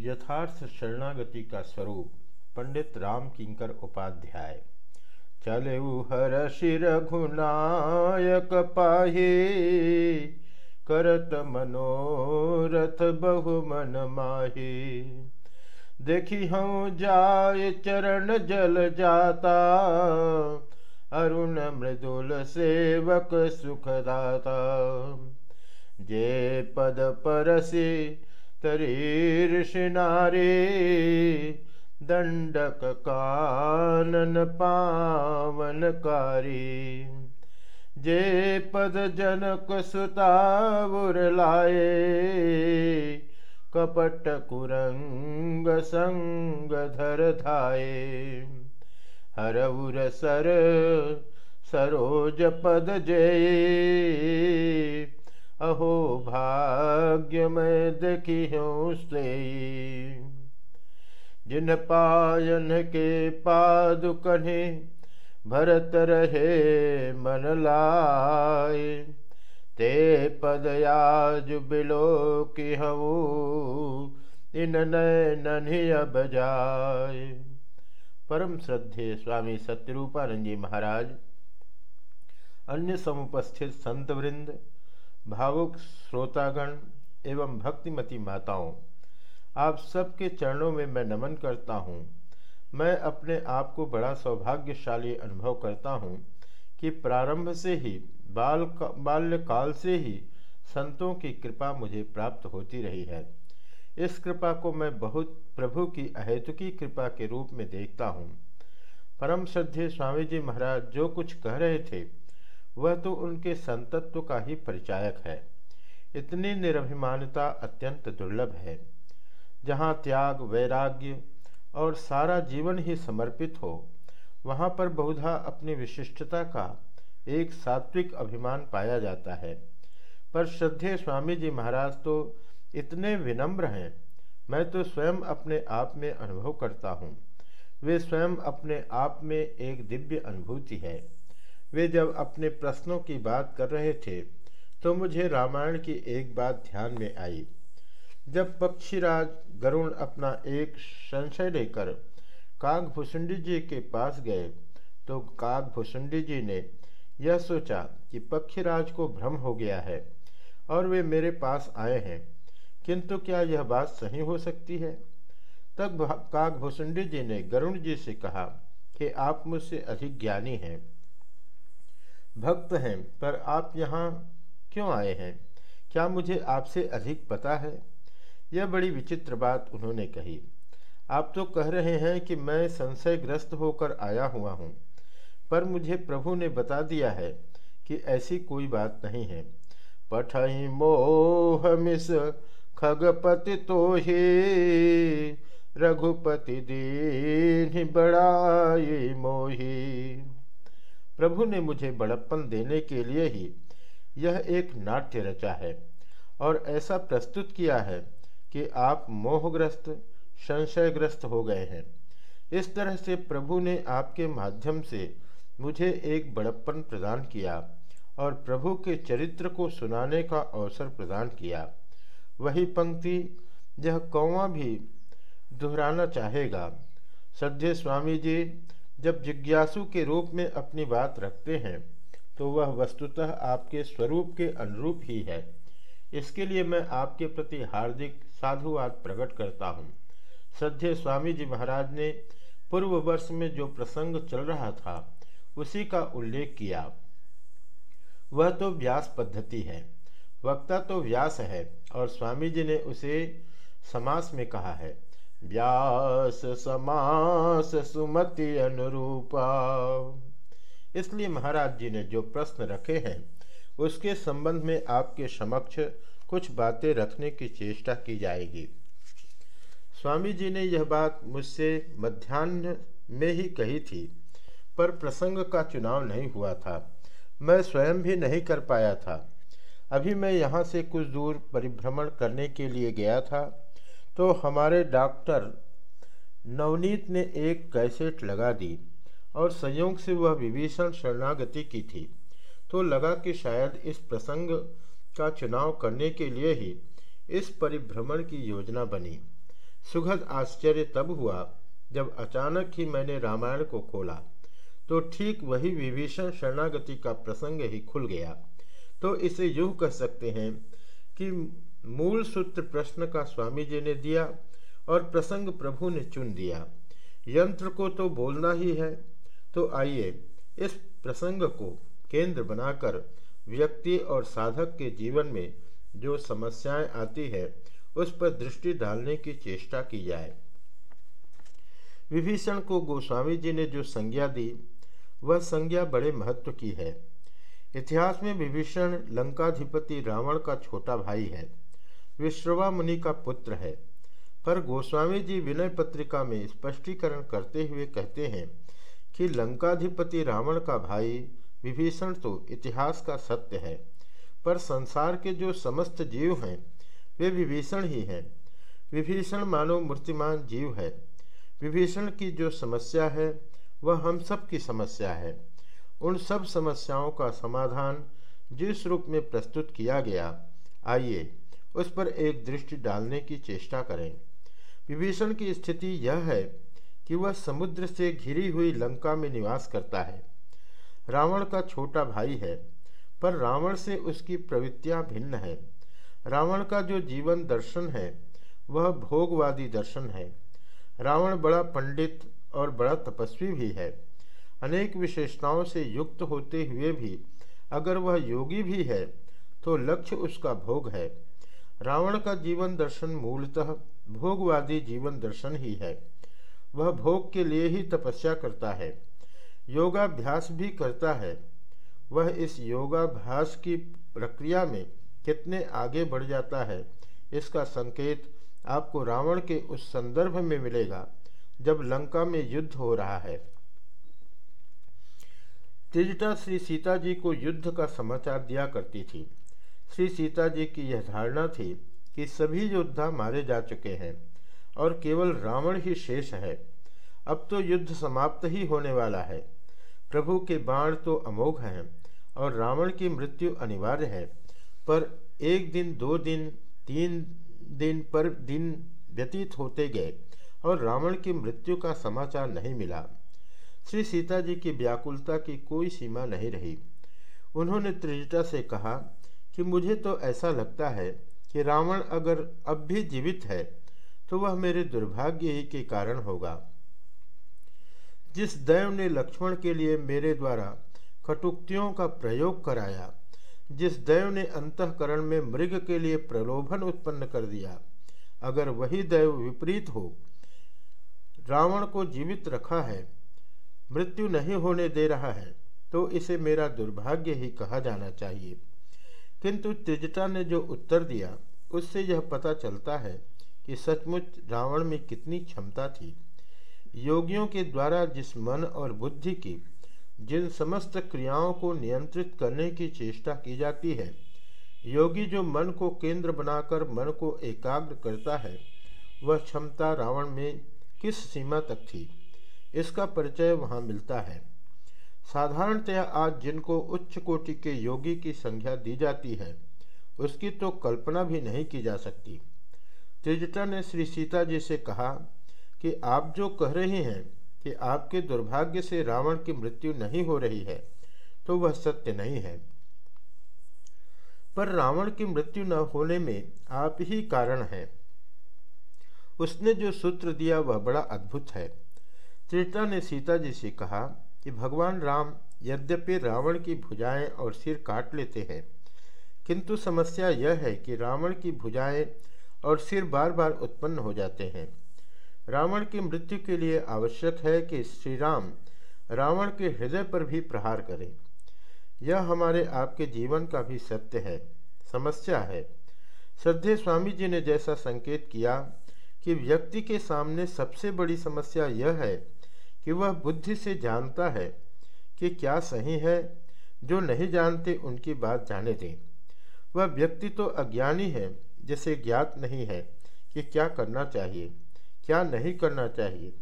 यथार्थ शरणागति का स्वरूप, पंडित राम किंकर उपाध्याय। चले हर शिर घुनायक पाही, करत मनोरथ बहु मन माही। देखी हूँ जाय चरण जल जाता, अरुण मृदुल सेवक सुखदाता। जे पद परसी कानन पावनकारी जे पद जनक सुतावुर लाए कपट कुरंग संग धर धाये हरउर सर सरोज पद जय अहो भाग्य मैं देखी हूँ से जिन पायन के पादुकने भरत रहे मन लाए। ते पदयाज बिलो की हूँ इन नैन अब जाए। परम श्रद्धे स्वामी सत्यरूपानंद जी महाराज, अन्य समुपस्थित संत वृंद भावुक श्रोतागण एवं भक्तिमती माताओं, आप सबके चरणों में मैं नमन करता हूँ। मैं अपने आप को बड़ा सौभाग्यशाली अनुभव करता हूँ कि प्रारंभ से ही, बाल बाल्यकाल से ही संतों की कृपा मुझे प्राप्त होती रही है। इस कृपा को मैं बहुत प्रभु की अहेतुकी कृपा के रूप में देखता हूँ। परम श्रद्धे स्वामी जी महाराज जो कुछ कह रहे थे वह तो उनके संतत्व का ही परिचायक है। इतनी निरभिमानता अत्यंत दुर्लभ है। जहाँ त्याग, वैराग्य और सारा जीवन ही समर्पित हो, वहाँ पर बहुधा अपनी विशिष्टता का एक सात्विक अभिमान पाया जाता है। पर श्रद्धे स्वामी जी महाराज तो इतने विनम्र हैं, मैं तो स्वयं अपने आप में अनुभव करता हूँ। वे स्वयं अपने आप में एक दिव्य अनुभूति है। वे जब अपने प्रश्नों की बात कर रहे थे तो मुझे रामायण की एक बात ध्यान में आई। जब पक्षीराज गरुण अपना एक संशय लेकर कागभूषुंडी जी के पास गए तो कागभूषुंडी जी ने यह सोचा कि पक्षीराज को भ्रम हो गया है और वे मेरे पास आए हैं, किंतु क्या यह बात सही हो सकती है? तब कागभूषुंडी जी ने गरुण जी से कहा कि आप मुझसे अधिक ज्ञानी हैं। भक्त हैं, पर आप यहाँ क्यों आए हैं? क्या मुझे आपसे अधिक पता है? यह बड़ी विचित्र बात उन्होंने कही। आप तो कह रहे हैं कि मैं संशयग्रस्त होकर आया हुआ हूँ, पर मुझे प्रभु ने बता दिया है कि ऐसी कोई बात नहीं है। पठई मोह मिस, खगपति तो ही, रघुपति दीन बड़ाई मोही। प्रभु ने मुझे बड़प्पन देने के लिए ही यह एक नाट्य रचा है और ऐसा प्रस्तुत किया है कि आप मोहग्रस्त, संशयग्रस्त हो गए हैं। इस तरह से प्रभु ने आपके माध्यम से मुझे एक बड़प्पन प्रदान किया और प्रभु के चरित्र को सुनाने का अवसर प्रदान किया। वही पंक्ति, यह कौवा भी दोहराना चाहेगा। सद्य स्वामी जी जब जिज्ञासु के रूप में अपनी बात रखते हैं तो वह वस्तुतः आपके स्वरूप के अनुरूप ही है। इसके लिए मैं आपके प्रति हार्दिक साधुवाद प्रकट करता हूँ। सद्य स्वामी जी महाराज ने पूर्व वर्ष में जो प्रसंग चल रहा था, उसी का उल्लेख किया। वह तो व्यास पद्धति है, वक्ता तो व्यास है, और स्वामी जी ने उसे समास में कहा है। व्यास समास सुमति अनुरूपा। इसलिए महाराज जी ने जो प्रश्न रखे हैं, उसके संबंध में आपके समक्ष कुछ बातें रखने की चेष्टा की जाएगी। स्वामी जी ने यह बात मुझसे मध्यान्ह में ही कही थी, पर प्रसंग का चुनाव नहीं हुआ था। मैं स्वयं भी नहीं कर पाया था। अभी मैं यहाँ से कुछ दूर परिभ्रमण करने के लिए गया था तो हमारे डॉक्टर नवनीत ने एक कैसेट लगा दी और संयोग से वह विभीषण शरणागति की थी। तो लगा कि शायद इस प्रसंग का चुनाव करने के लिए ही इस परिभ्रमण की योजना बनी। सुखद आश्चर्य तब हुआ जब अचानक ही मैंने रामायण को खोला। तो ठीक वही विभीषण शरणागति का प्रसंग ही खुल गया। तो इसे यूँ कह सकते हैं कि मूल सूत्र प्रश्न का स्वामी जी ने दिया और प्रसंग प्रभु ने चुन दिया। यंत्र को तो बोलना ही है। तो आइए इस प्रसंग को केंद्र बनाकर व्यक्ति और साधक के जीवन में जो समस्याएँ आती है, उस पर दृष्टि डालने की चेष्टा की जाए। विभीषण को गोस्वामी जी ने जो संज्ञा दी, वह संज्ञा बड़े महत्व की है। इतिहास में विभीषण लंकाधिपति रावण का छोटा भाई है। विश्रवा मुनि का पुत्र है। पर गोस्वामी जी विनय पत्रिका में स्पष्टीकरण करते हुए कहते हैं कि लंकाधिपति रावण का भाई विभीषण तो इतिहास का सत्य है, पर संसार के जो समस्त जीव हैं, वे विभीषण ही हैं। विभीषण मानो मूर्तिमान जीव है। विभीषण की जो समस्या है, वह हम सब की समस्या है। उन सब समस्याओं का समाधान जिस रूप में प्रस्तुत किया गया, आइए उस पर एक दृष्टि डालने की चेष्टा करें। विभीषण की स्थिति यह है कि वह समुद्र से घिरी हुई लंका में निवास करता है। रावण का छोटा भाई है, पर रावण से उसकी प्रवृत्तियाँ भिन्न है। रावण का जो जीवन दर्शन है, वह भोगवादी दर्शन है। रावण बड़ा पंडित और बड़ा तपस्वी भी है। अनेक विशेषताओं से युक्त होते हुए भी अगर वह योगी भी है तो लक्ष्य उसका भोग है। रावण का जीवन दर्शन मूलतः भोगवादी जीवन दर्शन ही है। वह भोग के लिए ही तपस्या करता है, योगाभ्यास भी करता है। वह इस योगाभ्यास की प्रक्रिया में कितने आगे बढ़ जाता है, इसका संकेत आपको रावण के उस संदर्भ में मिलेगा, जब लंका में युद्ध हो रहा है। त्रिजटा श्री सीता जी को युद्ध का समाचार दिया करती थी। श्री सीता जी की यह धारणा थी कि सभी योद्धा मारे जा चुके हैं और केवल रावण ही शेष है। अब तो युद्ध समाप्त ही होने वाला है। प्रभु के बाण तो अमोघ हैं और रावण की मृत्यु अनिवार्य है, पर एक दिन, दो दिन, तीन दिन पर दिन व्यतीत होते गए और रावण की मृत्यु का समाचार नहीं मिला। श्री सीता जी की व्याकुलता की कोई सीमा नहीं रही। उन्होंने त्रिजटा से कहा कि मुझे तो ऐसा लगता है कि रावण अगर अब भी जीवित है तो वह मेरे दुर्भाग्य ही के कारण होगा। जिस दैव ने लक्ष्मण के लिए मेरे द्वारा कटुक्तियों का प्रयोग कराया, जिस दैव ने अंतकरण में मृग के लिए प्रलोभन उत्पन्न कर दिया, अगर वही दैव विपरीत हो, रावण को जीवित रखा है, मृत्यु नहीं होने दे रहा है तो इसे मेरा दुर्भाग्य ही कहा जाना चाहिए। किंतु त्रिजटा ने जो उत्तर दिया, उससे यह पता चलता है कि सचमुच रावण में कितनी क्षमता थी। योगियों के द्वारा जिस मन और बुद्धि की, जिन समस्त क्रियाओं को नियंत्रित करने की चेष्टा की जाती है, योगी जो मन को केंद्र बनाकर मन को एकाग्र करता है, वह क्षमता रावण में किस सीमा तक थी, इसका परिचय वहाँ मिलता है। साधारणतया आज जिनको उच्च कोटि के योगी की संज्ञा दी जाती है, उसकी तो कल्पना भी नहीं की जा सकती। त्रिजटा ने श्री सीता जी से कहा कि आप जो कह रहे हैं कि आपके दुर्भाग्य से रावण की मृत्यु नहीं हो रही है तो वह सत्य नहीं है। पर रावण की मृत्यु न होने में आप ही कारण है। उसने जो सूत्र दिया वह बड़ा अद्भुत है। त्रिटा ने सीता जी से कहा कि भगवान राम यद्यपि रावण की भुजाएँ और सिर काट लेते हैं, किंतु समस्या यह है कि रावण की भुजाएँ और सिर बार बार उत्पन्न हो जाते हैं। रावण की मृत्यु के लिए आवश्यक है कि श्री राम रावण के हृदय पर भी प्रहार करें। यह हमारे आपके जीवन का भी सत्य है, समस्या है। श्रद्धे स्वामी जी ने जैसा संकेत किया कि व्यक्ति के सामने सबसे बड़ी समस्या यह है कि वह बुद्धि से जानता है कि क्या सही है, जो नहीं जानते उनकी बात जाने दें। वह व्यक्ति तो अज्ञानी है, जिसे ज्ञात नहीं है कि क्या करना चाहिए, क्या नहीं करना चाहिए।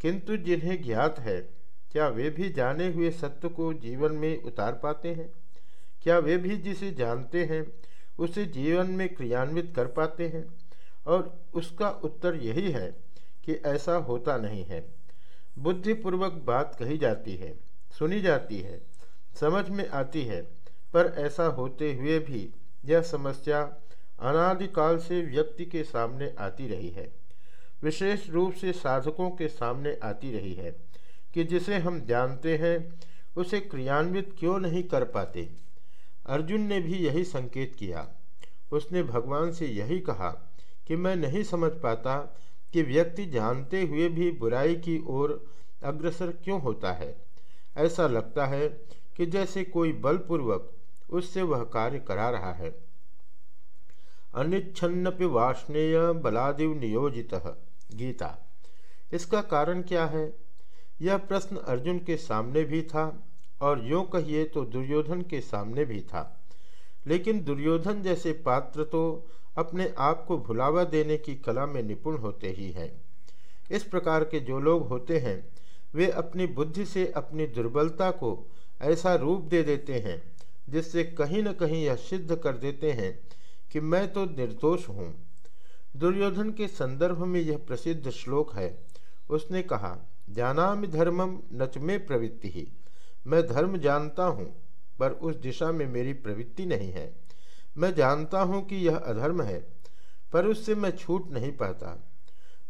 किंतु जिन्हें ज्ञात है, क्या वे भी जाने हुए सत्य को जीवन में उतार पाते हैं? क्या वे भी जिसे जानते हैं, उसे जीवन में क्रियान्वित कर पाते हैं? और उसका उत्तर यही है कि ऐसा होता नहीं है। बुद्धिपूर्वक बात कही जाती है, सुनी जाती है, समझ में आती है, पर ऐसा होते हुए भी यह समस्या अनादिकाल से व्यक्ति के सामने आती रही है। विशेष रूप से साधकों के सामने आती रही है कि जिसे हम जानते हैं, उसे क्रियान्वित क्यों नहीं कर पाते? अर्जुन ने भी यही संकेत किया। उसने भगवान से यही कहा कि मैं नहीं समझ पाता कि व्यक्ति जानते हुए भी बुराई की ओर अग्रसर क्यों होता है? ऐसा लगता है कि जैसे कोई बलपूर्वक उससे वह कार्य करा रहा है। अनिच्छन्नपि वाष्णेय बलादिव नियोजित। गीता। इसका कारण क्या है? यह प्रश्न अर्जुन के सामने भी था और यों कहिए तो दुर्योधन के सामने भी था। लेकिन दुर्योधन जैसे पात्र तो अपने आप को भुलावा देने की कला में निपुण होते ही हैं। इस प्रकार के जो लोग होते हैं, वे अपनी बुद्धि से अपनी दुर्बलता को ऐसा रूप दे देते हैं, जिससे कहीं न कहीं यह सिद्ध कर देते हैं कि मैं तो निर्दोष हूँ। दुर्योधन के संदर्भ में यह प्रसिद्ध श्लोक है। उसने कहा, जानामि धर्मम नच में प्रवृत्ति। ही मैं धर्म जानता हूँ, पर उस दिशा में मेरी प्रवृत्ति नहीं है। मैं जानता हूँ कि यह अधर्म है, पर उससे मैं छूट नहीं पाता।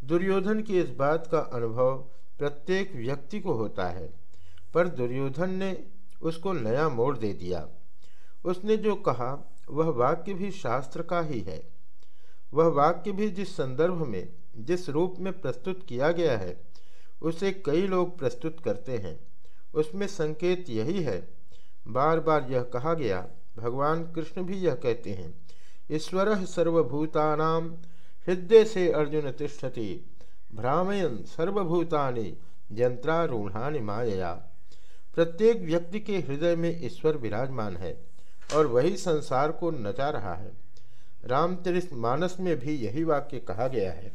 दुर्योधन की इस बात का अनुभव प्रत्येक व्यक्ति को होता है, पर दुर्योधन ने उसको नया मोड़ दे दिया। उसने जो कहा, वह वाक्य भी शास्त्र का ही है। वह वाक्य भी जिस संदर्भ में, जिस रूप में प्रस्तुत किया गया है, उसे कई लोग प्रस्तुत करते हैं। उसमें संकेत यही है बार बार यह कहा गया भगवान कृष्ण भी यह कहते हैं, ईश्वर सर्वभूतानाम हृदय से अर्जुन तिष्ठति, भ्रामयन सर्वभूतानि यंत्रारूढ़ानि माया प्रत्येक व्यक्ति के हृदय में ईश्वर विराजमान है और वही संसार को नचा रहा है। रामचरित मानस में भी यही वाक्य कहा गया है।